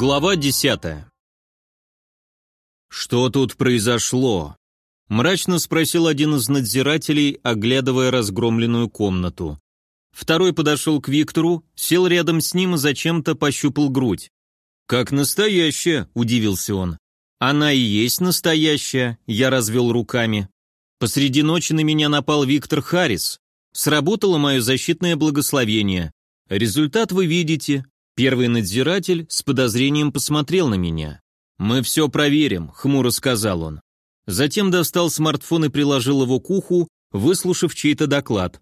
Глава 10. Что тут произошло? мрачно спросил один из надзирателей, оглядывая разгромленную комнату. Второй подошел к Виктору, сел рядом с ним и зачем-то пощупал грудь. Как настоящая, удивился он. Она и есть настоящая, я развел руками. Посреди ночи на меня напал Виктор Харрис. Сработало мое защитное благословение. Результат вы видите, Первый надзиратель с подозрением посмотрел на меня. «Мы все проверим», — хмуро сказал он. Затем достал смартфон и приложил его к уху, выслушав чей-то доклад.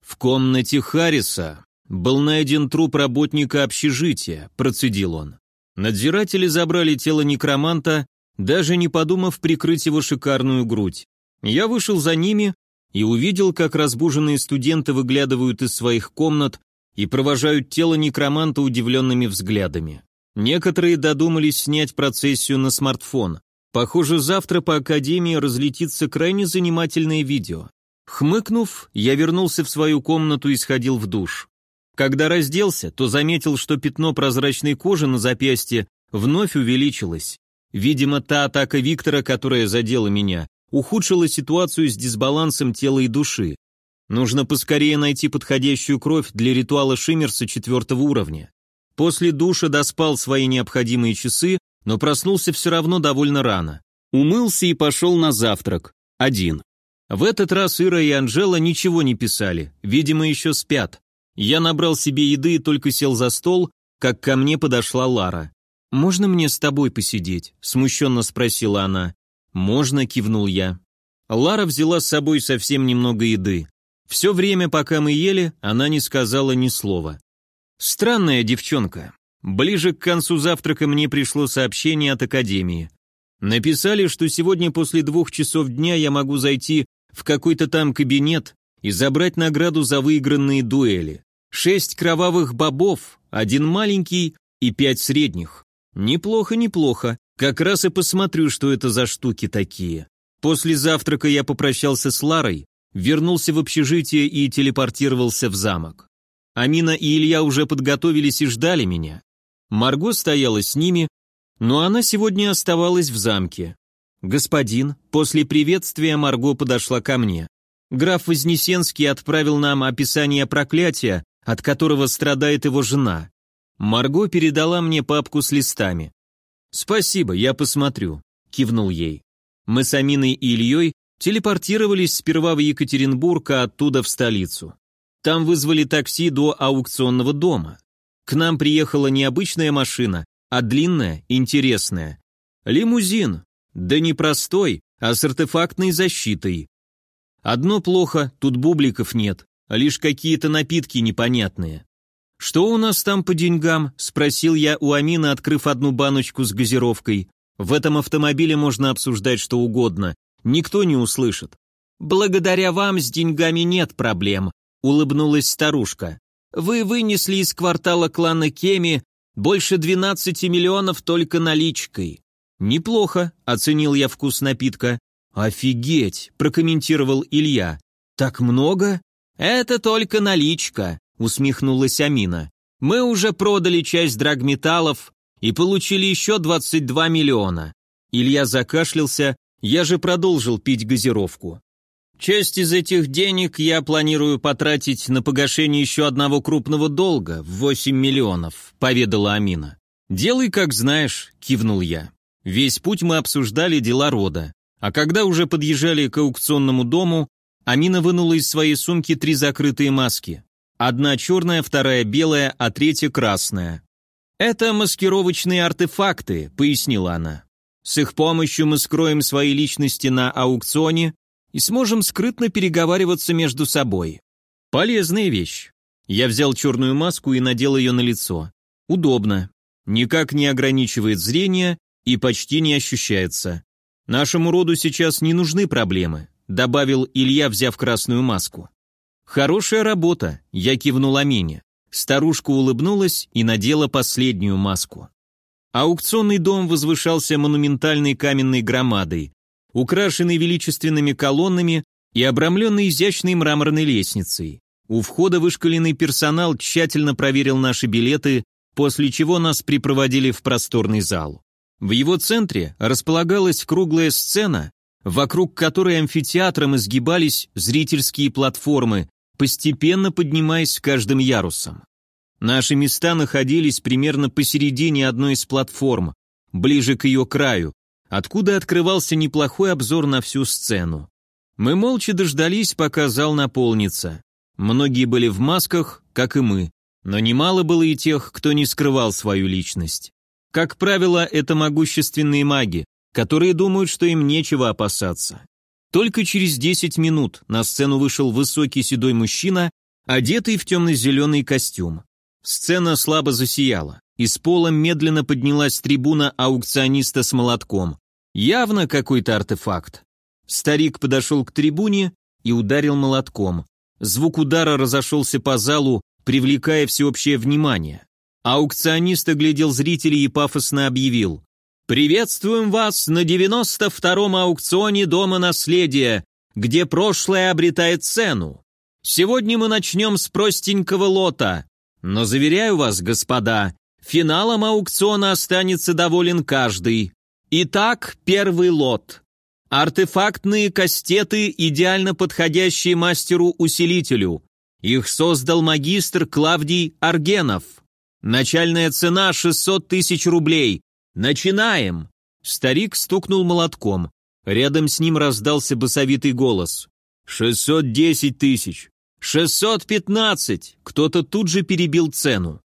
«В комнате Харриса был найден труп работника общежития», — процедил он. Надзиратели забрали тело некроманта, даже не подумав прикрыть его шикарную грудь. Я вышел за ними и увидел, как разбуженные студенты выглядывают из своих комнат и провожают тело некроманта удивленными взглядами. Некоторые додумались снять процессию на смартфон. Похоже, завтра по Академии разлетится крайне занимательное видео. Хмыкнув, я вернулся в свою комнату и сходил в душ. Когда разделся, то заметил, что пятно прозрачной кожи на запястье вновь увеличилось. Видимо, та атака Виктора, которая задела меня, ухудшила ситуацию с дисбалансом тела и души. Нужно поскорее найти подходящую кровь для ритуала Шиммерса четвертого уровня. После душа доспал свои необходимые часы, но проснулся все равно довольно рано. Умылся и пошел на завтрак. Один. В этот раз Ира и Анжела ничего не писали, видимо, еще спят. Я набрал себе еды и только сел за стол, как ко мне подошла Лара. «Можно мне с тобой посидеть?» – смущенно спросила она. «Можно», – кивнул я. Лара взяла с собой совсем немного еды. Все время, пока мы ели, она не сказала ни слова. Странная девчонка. Ближе к концу завтрака мне пришло сообщение от Академии. Написали, что сегодня после двух часов дня я могу зайти в какой-то там кабинет и забрать награду за выигранные дуэли. Шесть кровавых бобов, один маленький и пять средних. Неплохо, неплохо. Как раз и посмотрю, что это за штуки такие. После завтрака я попрощался с Ларой, вернулся в общежитие и телепортировался в замок. Амина и Илья уже подготовились и ждали меня. Марго стояла с ними, но она сегодня оставалась в замке. «Господин», после приветствия Марго подошла ко мне. Граф Вознесенский отправил нам описание проклятия, от которого страдает его жена. Марго передала мне папку с листами. «Спасибо, я посмотрю», — кивнул ей. Мы с Аминой и Ильей телепортировались сперва в Екатеринбург, а оттуда в столицу. Там вызвали такси до аукционного дома. К нам приехала не обычная машина, а длинная, интересная. Лимузин, да не простой, а с артефактной защитой. Одно плохо, тут бубликов нет, лишь какие-то напитки непонятные. «Что у нас там по деньгам?» – спросил я у Амина, открыв одну баночку с газировкой. «В этом автомобиле можно обсуждать что угодно, Никто не услышит. «Благодаря вам с деньгами нет проблем», — улыбнулась старушка. «Вы вынесли из квартала клана Кеми больше 12 миллионов только наличкой». «Неплохо», — оценил я вкус напитка. «Офигеть», — прокомментировал Илья. «Так много?» «Это только наличка», — усмехнулась Амина. «Мы уже продали часть драгметаллов и получили еще 22 миллиона». Илья закашлялся, я же продолжил пить газировку. Часть из этих денег я планирую потратить на погашение еще одного крупного долга в 8 миллионов, поведала Амина. Делай как знаешь, кивнул я. Весь путь мы обсуждали дела рода. А когда уже подъезжали к аукционному дому, Амина вынула из своей сумки три закрытые маски. Одна черная, вторая белая, а третья красная. «Это маскировочные артефакты», — пояснила она. С их помощью мы скроем свои личности на аукционе и сможем скрытно переговариваться между собой. Полезная вещь. Я взял черную маску и надел ее на лицо. Удобно. Никак не ограничивает зрение и почти не ощущается. Нашему роду сейчас не нужны проблемы, добавил Илья, взяв красную маску. Хорошая работа, я кивнул Амине. Старушка улыбнулась и надела последнюю маску. Аукционный дом возвышался монументальной каменной громадой, украшенный величественными колоннами и обрамленный изящной мраморной лестницей. У входа вышкаленный персонал тщательно проверил наши билеты после чего нас припроводили в просторный зал. В его центре располагалась круглая сцена, вокруг которой амфитеатром изгибались зрительские платформы, постепенно поднимаясь каждым ярусом. Наши места находились примерно посередине одной из платформ, ближе к ее краю, откуда открывался неплохой обзор на всю сцену. Мы молча дождались, пока зал наполнится. Многие были в масках, как и мы, но немало было и тех, кто не скрывал свою личность. Как правило, это могущественные маги, которые думают, что им нечего опасаться. Только через 10 минут на сцену вышел высокий седой мужчина, одетый в темно-зеленый костюм. Сцена слабо засияла. Из пола медленно поднялась трибуна аукциониста с молотком. Явно какой-то артефакт. Старик подошел к трибуне и ударил молотком. Звук удара разошелся по залу, привлекая всеобщее внимание. Аукционист оглядел зрителей и пафосно объявил. «Приветствуем вас на 92-м аукционе Дома наследия, где прошлое обретает цену. Сегодня мы начнем с простенького лота, но заверяю вас, господа, финалом аукциона останется доволен каждый. Итак, первый лот. Артефактные кастеты, идеально подходящие мастеру-усилителю. Их создал магистр Клавдий Аргенов. Начальная цена 600 тысяч рублей, «Начинаем!» Старик стукнул молотком. Рядом с ним раздался басовитый голос. «Шестьсот десять тысяч! Шестьсот пятнадцать!» Кто-то тут же перебил цену.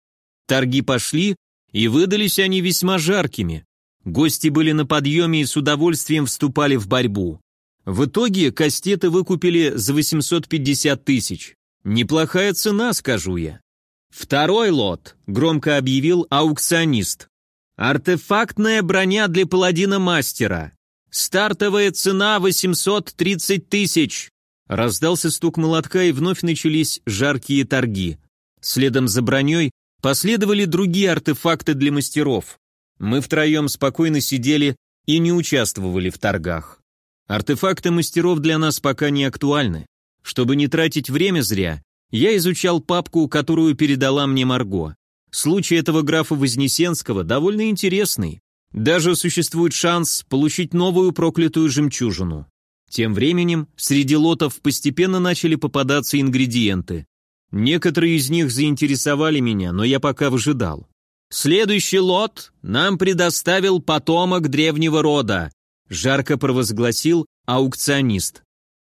Торги пошли, и выдались они весьма жаркими. Гости были на подъеме и с удовольствием вступали в борьбу. В итоге кастеты выкупили за 850 тысяч. Неплохая цена, скажу я. «Второй лот», — громко объявил аукционист. Артефактная броня для паладина-мастера. Стартовая цена 830 тысяч. Раздался стук молотка и вновь начались жаркие торги. Следом за броней последовали другие артефакты для мастеров. Мы втроем спокойно сидели и не участвовали в торгах. Артефакты мастеров для нас пока не актуальны. Чтобы не тратить время зря, я изучал папку, которую передала мне Марго. Случай этого графа Вознесенского довольно интересный. Даже существует шанс получить новую проклятую жемчужину. Тем временем среди лотов постепенно начали попадаться ингредиенты. Некоторые из них заинтересовали меня, но я пока выжидал. «Следующий лот нам предоставил потомок древнего рода», жарко провозгласил аукционист.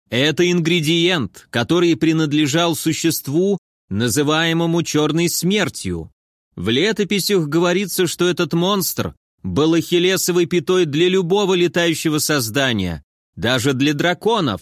«Это ингредиент, который принадлежал существу, называемому черной смертью. В летописях говорится, что этот монстр был ахиллесовой пятой для любого летающего создания, даже для драконов.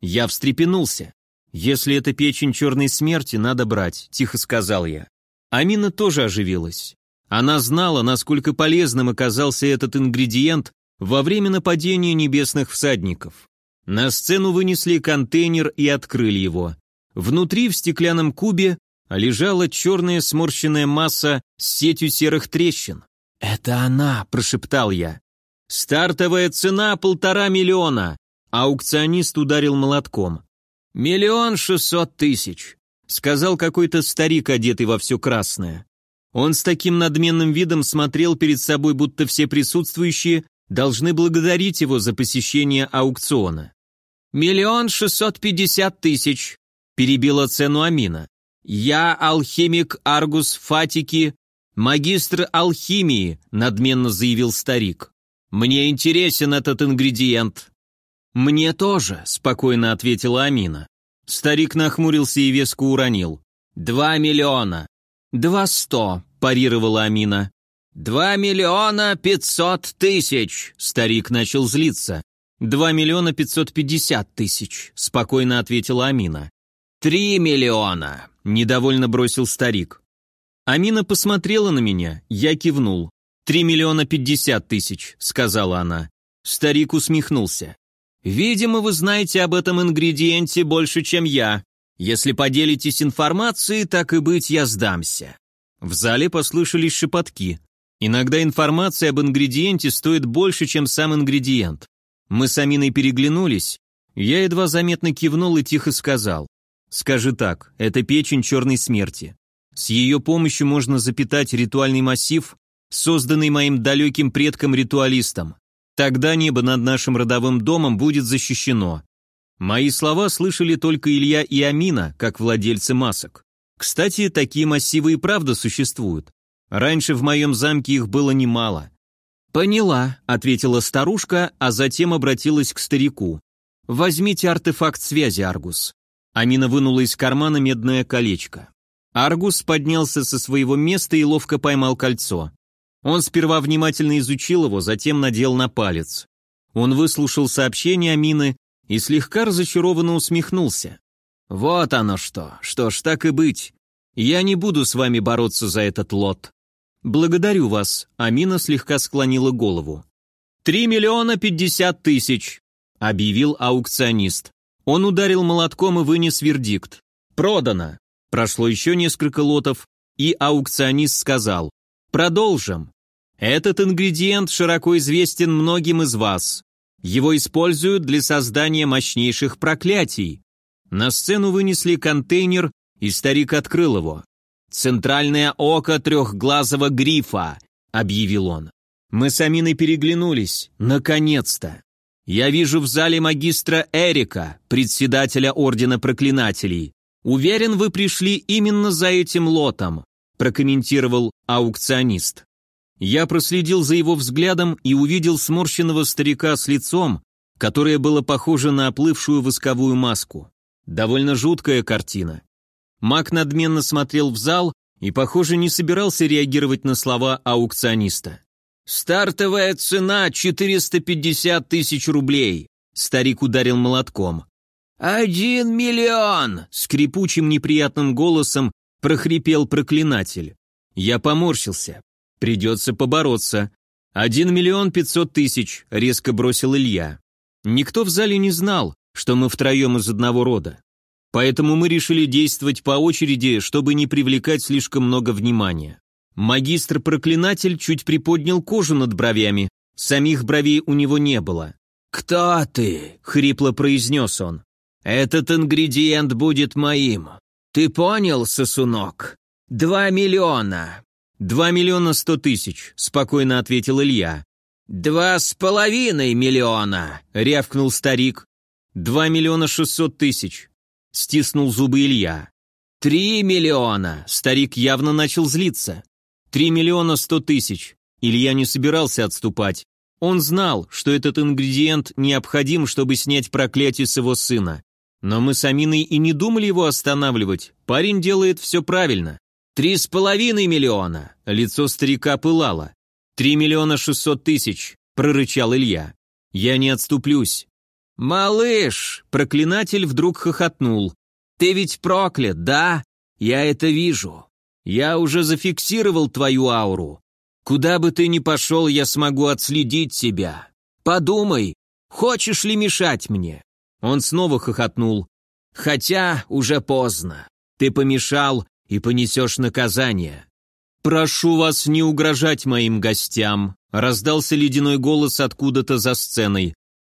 Я встрепенулся. «Если это печень черной смерти, надо брать», — тихо сказал я. Амина тоже оживилась. Она знала, насколько полезным оказался этот ингредиент во время нападения небесных всадников. На сцену вынесли контейнер и открыли его. Внутри в стеклянном кубе лежала черная сморщенная масса с сетью серых трещин. «Это она!» – прошептал я. «Стартовая цена полтора миллиона!» Аукционист ударил молотком. «Миллион шестьсот тысяч!» – сказал какой-то старик, одетый во все красное. Он с таким надменным видом смотрел перед собой, будто все присутствующие должны благодарить его за посещение аукциона. «Миллион шестьсот пятьдесят тысяч!» – перебила цену Амина. «Я алхимик Аргус Фатики, магистр алхимии», — надменно заявил старик. «Мне интересен этот ингредиент». «Мне тоже», — спокойно ответила Амина. Старик нахмурился и веско уронил. «Два миллиона». «Два сто», — парировала Амина. «Два миллиона пятьсот тысяч», — старик начал злиться. «Два миллиона пятьсот пятьдесят тысяч», — спокойно ответила Амина. «Три миллиона», Недовольно бросил старик. Амина посмотрела на меня, я кивнул. «Три миллиона пятьдесят тысяч», — сказала она. Старик усмехнулся. «Видимо, вы знаете об этом ингредиенте больше, чем я. Если поделитесь информацией, так и быть, я сдамся». В зале послышались шепотки. Иногда информация об ингредиенте стоит больше, чем сам ингредиент. Мы с Аминой переглянулись. Я едва заметно кивнул и тихо сказал. Скажи так, это печень черной смерти. С ее помощью можно запитать ритуальный массив, созданный моим далеким предком-ритуалистом. Тогда небо над нашим родовым домом будет защищено. Мои слова слышали только Илья и Амина, как владельцы масок. Кстати, такие массивы и правда существуют. Раньше в моем замке их было немало. «Поняла», — ответила старушка, а затем обратилась к старику. «Возьмите артефакт связи, Аргус». Амина вынула из кармана медное колечко. Аргус поднялся со своего места и ловко поймал кольцо. Он сперва внимательно изучил его, затем надел на палец. Он выслушал сообщение Амины и слегка разочарованно усмехнулся. «Вот оно что. Что ж, так и быть. Я не буду с вами бороться за этот лот». «Благодарю вас», — Амина слегка склонила голову. «Три миллиона пятьдесят тысяч», — объявил аукционист. Он ударил молотком и вынес вердикт. «Продано». Прошло еще несколько лотов, и аукционист сказал «Продолжим». Этот ингредиент широко известен многим из вас. Его используют для создания мощнейших проклятий. На сцену вынесли контейнер, и старик открыл его. «Центральное око трехглазого грифа», — объявил он. Мы с Аминой переглянулись. Наконец-то. Я вижу в зале магистра Эрика, председателя Ордена Проклинателей. «Уверен, вы пришли именно за этим лотом», прокомментировал аукционист. Я проследил за его взглядом и увидел сморщенного старика с лицом, которое было похоже на оплывшую восковую маску. Довольно жуткая картина. Мак надменно смотрел в зал и, похоже, не собирался реагировать на слова аукциониста. «Стартовая цена 450 тысяч рублей», — старик ударил молотком. «Один миллион!» — скрипучим неприятным голосом прохрипел проклинатель. Я поморщился. Придется побороться. «Один миллион пятьсот тысяч», — резко бросил Илья. Никто в зале не знал, что мы втроем из одного рода. Поэтому мы решили действовать по очереди, чтобы не привлекать слишком много внимания. Магистр-проклинатель чуть приподнял кожу над бровями, самих бровей у него не было. «Кто ты?» — хрипло произнес он. Этот ингредиент будет моим. Ты понял, сосунок? Два миллиона. Два миллиона сто тысяч, спокойно ответил Илья. Два с половиной миллиона, рявкнул старик. Два миллиона шестьсот тысяч. Стиснул зубы Илья. Три миллиона. Старик явно начал злиться. Три миллиона сто тысяч. Илья не собирался отступать. Он знал, что этот ингредиент необходим, чтобы снять проклятие с его сына. Но мы с Аминой и не думали его останавливать. Парень делает все правильно. Три с половиной миллиона. Лицо старика пылало. Три миллиона шестьсот тысяч, прорычал Илья. Я не отступлюсь. Малыш, проклинатель вдруг хохотнул. Ты ведь проклят, да? Я это вижу. Я уже зафиксировал твою ауру. Куда бы ты ни пошел, я смогу отследить тебя. Подумай, хочешь ли мешать мне? Он снова хохотнул. «Хотя уже поздно. Ты помешал и понесешь наказание». «Прошу вас не угрожать моим гостям», — раздался ледяной голос откуда-то за сценой.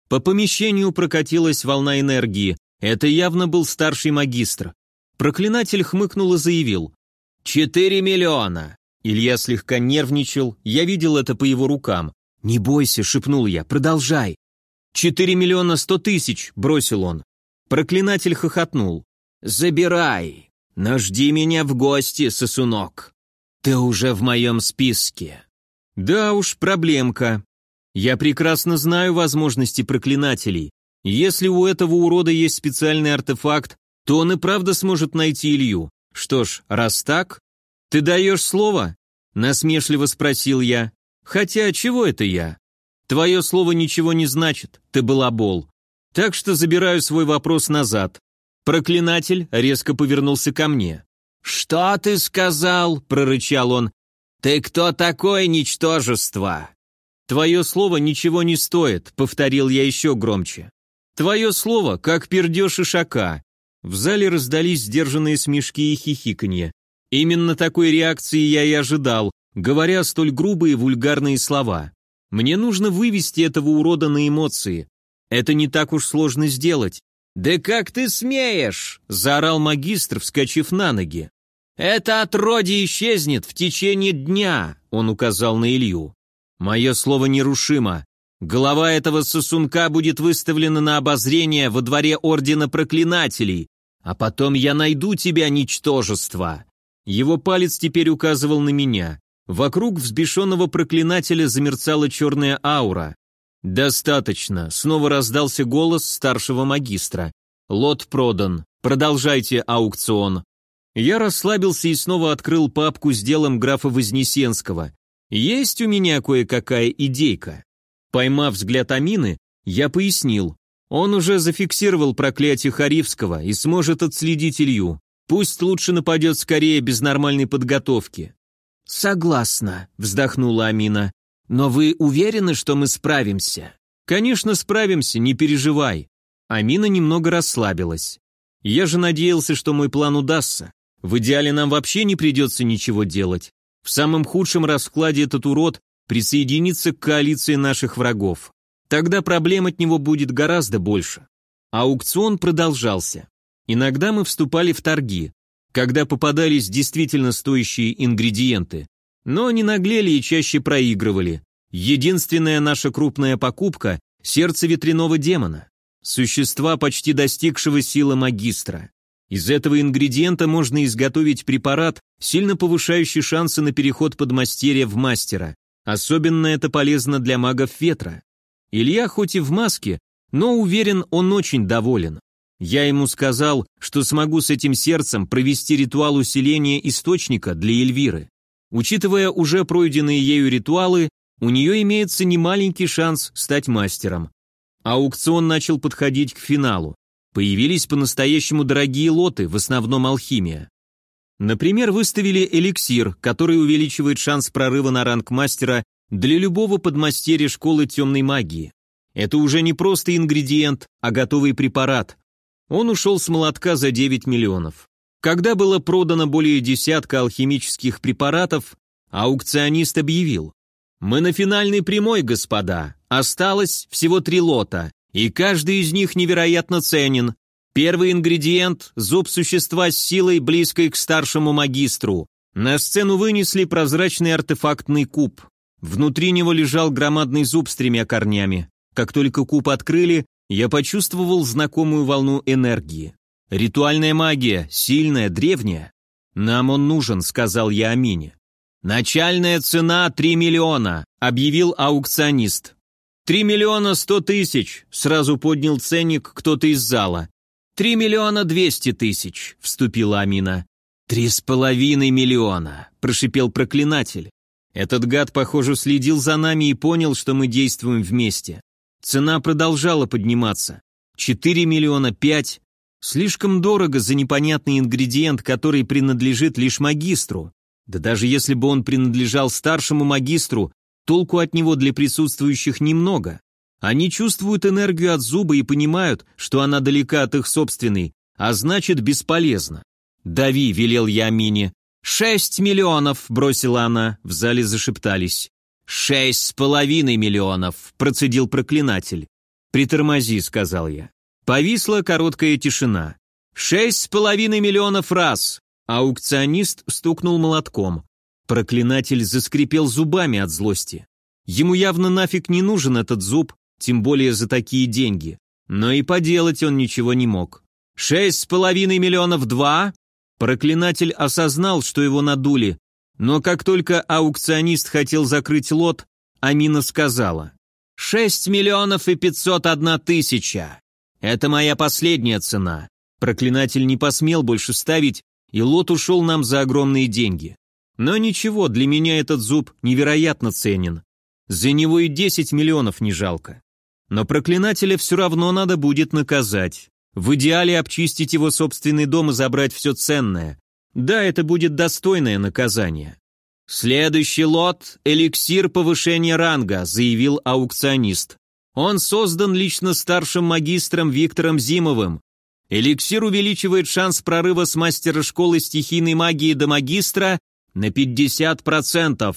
По помещению прокатилась волна энергии. Это явно был старший магистр. Проклинатель хмыкнул и заявил. «Четыре миллиона!» Илья слегка нервничал, я видел это по его рукам. «Не бойся», — шепнул я, — «продолжай». «Четыре миллиона сто тысяч», — бросил он. Проклинатель хохотнул. «Забирай, но жди меня в гости, сосунок. Ты уже в моем списке». «Да уж, проблемка. Я прекрасно знаю возможности проклинателей. Если у этого урода есть специальный артефакт, то он и правда сможет найти Илью. Что ж, раз так, ты даешь слово?» Насмешливо спросил я. «Хотя, чего это я? Твое слово ничего не значит, ты балабол. Так что забираю свой вопрос назад. Проклинатель резко повернулся ко мне. «Что ты сказал?» – прорычал он. «Ты кто такое ничтожество?» «Твое слово ничего не стоит», – повторил я еще громче. «Твое слово, как пердеж ишака». В зале раздались сдержанные смешки и хихиканье. Именно такой реакции я и ожидал, говоря столь грубые вульгарные слова. Мне нужно вывести этого урода на эмоции. Это не так уж сложно сделать. «Да как ты смеешь!» – заорал магистр, вскочив на ноги. «Это отродье исчезнет в течение дня», — он указал на Илью. «Мое слово нерушимо. Голова этого сосунка будет выставлена на обозрение во дворе Ордена Проклинателей, а потом я найду тебя, ничтожество». Его палец теперь указывал на меня. Вокруг взбешенного проклинателя замерцала черная аура. «Достаточно», — снова раздался голос старшего магистра. «Лот продан. Продолжайте аукцион». Я расслабился и снова открыл папку с делом графа Вознесенского. Есть у меня кое-какая идейка. Поймав взгляд Амины, я пояснил. Он уже зафиксировал проклятие Харивского и сможет отследить Илью. Пусть лучше нападет скорее без нормальной подготовки. «Согласна», — вздохнула Амина. «Но вы уверены, что мы справимся?» «Конечно, справимся, не переживай». Амина немного расслабилась. «Я же надеялся, что мой план удастся. В идеале нам вообще не придется ничего делать. В самом худшем раскладе этот урод присоединится к коалиции наших врагов. Тогда проблем от него будет гораздо больше. Аукцион продолжался. Иногда мы вступали в торги, когда попадались действительно стоящие ингредиенты. Но не наглели и чаще проигрывали. Единственная наша крупная покупка – сердце ветряного демона. Существа, почти достигшего силы магистра. Из этого ингредиента можно изготовить препарат, сильно повышающий шансы на переход подмастерья в мастера. Особенно это полезно для магов ветра. Илья хоть и в маске, но уверен, он очень доволен. Я ему сказал, что смогу с этим сердцем провести ритуал усиления источника для Эльвиры. Учитывая уже пройденные ею ритуалы, у нее имеется немаленький шанс стать мастером. Аукцион начал подходить к финалу. Появились по-настоящему дорогие лоты, в основном алхимия. Например, выставили эликсир, который увеличивает шанс прорыва на ранг мастера для любого подмастерья школы темной магии. Это уже не просто ингредиент, а готовый препарат. Он ушел с молотка за 9 миллионов. Когда было продано более десятка алхимических препаратов, аукционист объявил. «Мы на финальной прямой, господа. Осталось всего три лота, и каждый из них невероятно ценен. Первый ингредиент – зуб существа с силой, близкой к старшему магистру. На сцену вынесли прозрачный артефактный куб. Внутри него лежал громадный зуб с тремя корнями. Как только куб открыли, я почувствовал знакомую волну энергии. Ритуальная магия, сильная, древняя. «Нам он нужен», — сказал я Амине. «Начальная цена — три миллиона», — объявил аукционист. «Три миллиона сто тысяч», — сразу поднял ценник кто-то из зала. «Три миллиона двести тысяч», — вступила Амина. «Три с половиной миллиона», — прошипел проклинатель. Этот гад, похоже, следил за нами и понял, что мы действуем вместе. Цена продолжала подниматься. Четыре миллиона пять. Слишком дорого за непонятный ингредиент, который принадлежит лишь магистру. Да даже если бы он принадлежал старшему магистру, толку от него для присутствующих немного. Они чувствуют энергию от зуба и понимают, что она далека от их собственной, а значит бесполезна. «Дави», — велел я Амине. «Шесть миллионов», — бросила она, в зале зашептались. «Шесть с половиной миллионов», — процедил проклинатель. «Притормози», — сказал я. Повисла короткая тишина. «Шесть с половиной миллионов раз!» Аукционист стукнул молотком. Проклинатель заскрипел зубами от злости. Ему явно нафиг не нужен этот зуб, тем более за такие деньги. Но и поделать он ничего не мог. «Шесть с половиной миллионов два?» Проклинатель осознал, что его надули, но как только аукционист хотел закрыть лот, Амина сказала «Шесть миллионов и пятьсот одна тысяча. Это моя последняя цена». Проклинатель не посмел больше ставить, и лот ушел нам за огромные деньги. Но ничего, для меня этот зуб невероятно ценен. За него и десять миллионов не жалко. Но проклинателя все равно надо будет наказать. В идеале обчистить его собственный дом и забрать все ценное. Да, это будет достойное наказание. Следующий лот – эликсир повышения ранга, заявил аукционист. Он создан лично старшим магистром Виктором Зимовым. Эликсир увеличивает шанс прорыва с мастера школы стихийной магии до магистра на 50%.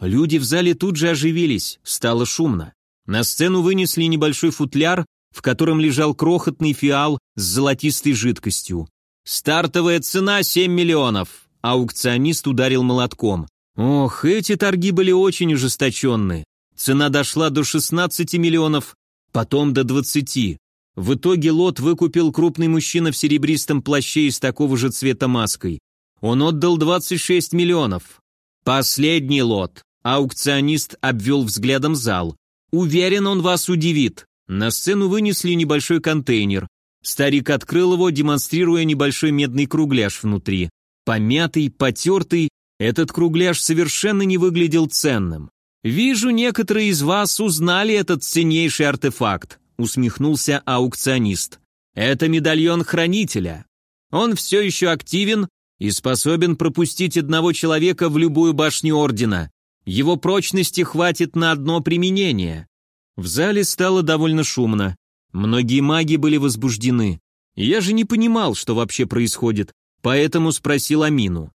Люди в зале тут же оживились, стало шумно. На сцену вынесли небольшой футляр, в котором лежал крохотный фиал с золотистой жидкостью. «Стартовая цена 7 миллионов!» Аукционист ударил молотком. Ох, эти торги были очень ужесточенные. Цена дошла до 16 миллионов, потом до 20. В итоге лот выкупил крупный мужчина в серебристом плаще из такого же цвета маской. Он отдал 26 миллионов. Последний лот. Аукционист обвел взглядом зал. Уверен, он вас удивит. На сцену вынесли небольшой контейнер. Старик открыл его, демонстрируя небольшой медный кругляш внутри. Помятый, потертый, этот кругляш совершенно не выглядел ценным. «Вижу, некоторые из вас узнали этот ценнейший артефакт», усмехнулся аукционист. «Это медальон хранителя. Он все еще активен и способен пропустить одного человека в любую башню Ордена. Его прочности хватит на одно применение. В зале стало довольно шумно. Многие маги были возбуждены. Я же не понимал, что вообще происходит, поэтому спросил Амину.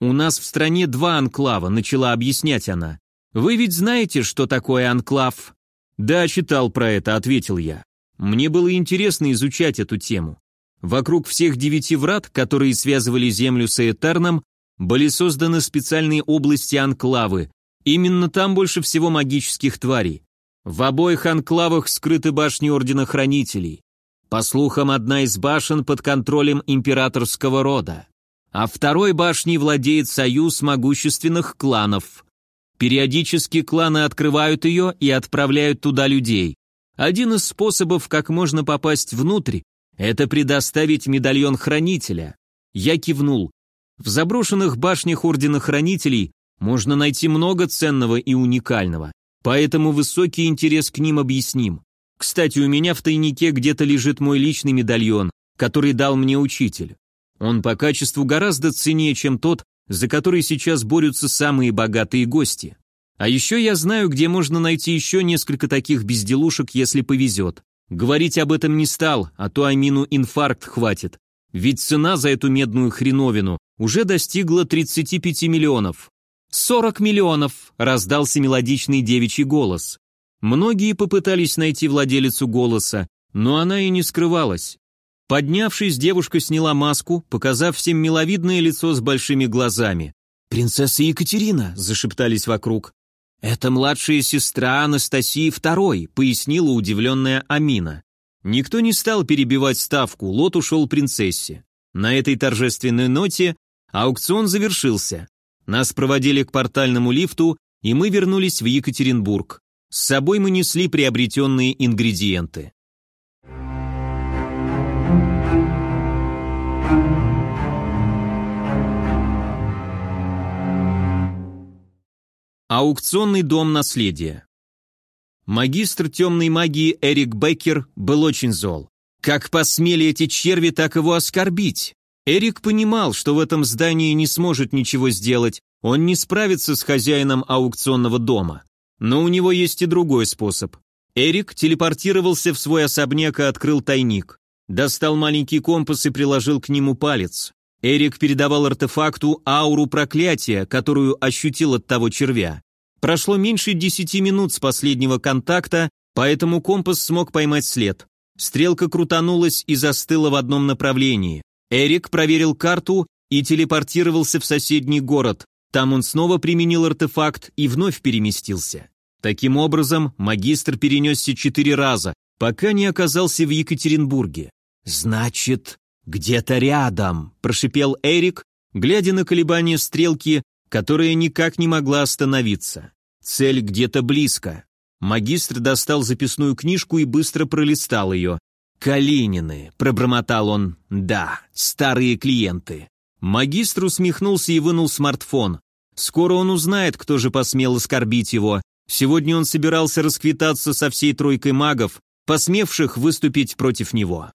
«У нас в стране два анклава», — начала объяснять она. «Вы ведь знаете, что такое анклав?» «Да, читал про это», — ответил я. Мне было интересно изучать эту тему. Вокруг всех девяти врат, которые связывали Землю с Этерном, были созданы специальные области анклавы. Именно там больше всего магических тварей. В обоих анклавах скрыты башни Ордена Хранителей. По слухам, одна из башен под контролем императорского рода. А второй башней владеет союз могущественных кланов. Периодически кланы открывают ее и отправляют туда людей. Один из способов, как можно попасть внутрь, это предоставить медальон Хранителя. Я кивнул. В заброшенных башнях Ордена Хранителей можно найти много ценного и уникального. Поэтому высокий интерес к ним объясним. Кстати, у меня в тайнике где-то лежит мой личный медальон, который дал мне учитель. Он по качеству гораздо ценнее, чем тот, за который сейчас борются самые богатые гости. А еще я знаю, где можно найти еще несколько таких безделушек, если повезет. Говорить об этом не стал, а то Амину инфаркт хватит. Ведь цена за эту медную хреновину уже достигла 35 миллионов. «Сорок миллионов!» – раздался мелодичный девичий голос. Многие попытались найти владелицу голоса, но она и не скрывалась. Поднявшись, девушка сняла маску, показав всем миловидное лицо с большими глазами. «Принцесса Екатерина!» – зашептались вокруг. «Это младшая сестра Анастасии II», – пояснила удивленная Амина. Никто не стал перебивать ставку, лот ушел принцессе. На этой торжественной ноте аукцион завершился. Нас проводили к портальному лифту, и мы вернулись в Екатеринбург. С собой мы несли приобретенные ингредиенты. Аукционный дом наследия. Магистр темной магии Эрик Беккер был очень зол. Как посмели эти черви так его оскорбить? Эрик понимал, что в этом здании не сможет ничего сделать, он не справится с хозяином аукционного дома. Но у него есть и другой способ. Эрик телепортировался в свой особняк и открыл тайник. Достал маленький компас и приложил к нему палец. Эрик передавал артефакту ауру проклятия, которую ощутил от того червя. Прошло меньше десяти минут с последнего контакта, поэтому компас смог поймать след. Стрелка крутанулась и застыла в одном направлении. Эрик проверил карту и телепортировался в соседний город. Там он снова применил артефакт и вновь переместился. Таким образом, магистр перенесся четыре раза, пока не оказался в Екатеринбурге. «Значит, где-то рядом», – прошипел Эрик, глядя на колебания стрелки, которая никак не могла остановиться. Цель где-то близко. Магистр достал записную книжку и быстро пролистал ее. «Калинины», — пробормотал он. «Да, старые клиенты». Магистр усмехнулся и вынул смартфон. Скоро он узнает, кто же посмел оскорбить его. Сегодня он собирался расквитаться со всей тройкой магов, посмевших выступить против него.